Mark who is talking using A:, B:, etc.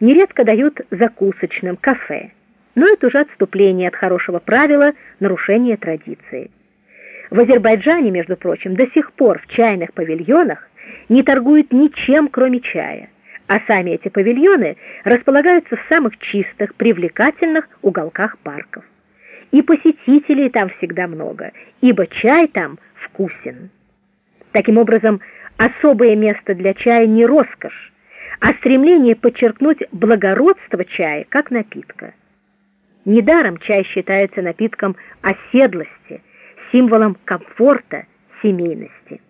A: нередко дают закусочным, кафе. Но это уже отступление от хорошего правила нарушение традиции. В Азербайджане, между прочим, до сих пор в чайных павильонах не торгуют ничем, кроме чая, а сами эти павильоны располагаются в самых чистых, привлекательных уголках парков. И посетителей там всегда много, ибо чай там вкусен. Таким образом, особое место для чая не роскошь, а стремление подчеркнуть благородство чая как напитка. Недаром чай считается напитком оседлости, символом комфорта, семейности.